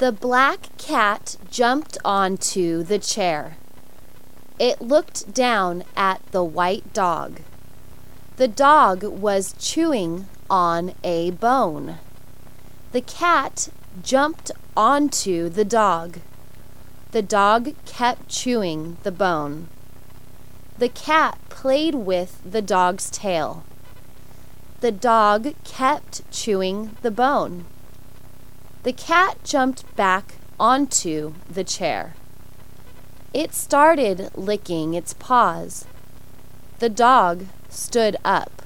The black cat jumped onto the chair. It looked down at the white dog. The dog was chewing on a bone. The cat jumped onto the dog. The dog kept chewing the bone. The cat played with the dog's tail. The dog kept chewing the bone. The cat jumped back onto the chair. It started licking its paws. The dog stood up.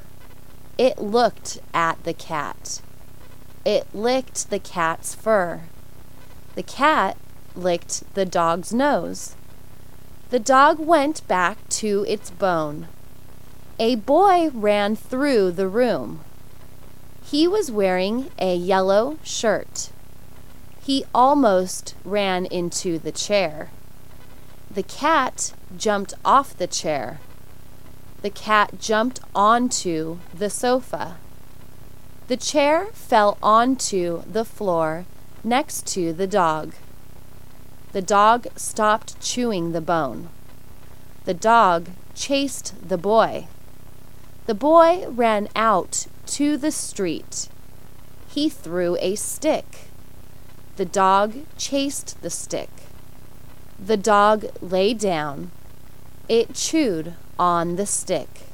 It looked at the cat. It licked the cat's fur. The cat licked the dog's nose. The dog went back to its bone. A boy ran through the room. He was wearing a yellow shirt. He almost ran into the chair. The cat jumped off the chair. The cat jumped onto the sofa. The chair fell onto the floor next to the dog. The dog stopped chewing the bone. The dog chased the boy. The boy ran out to the street. He threw a stick. The dog chased the stick. The dog lay down. It chewed on the stick.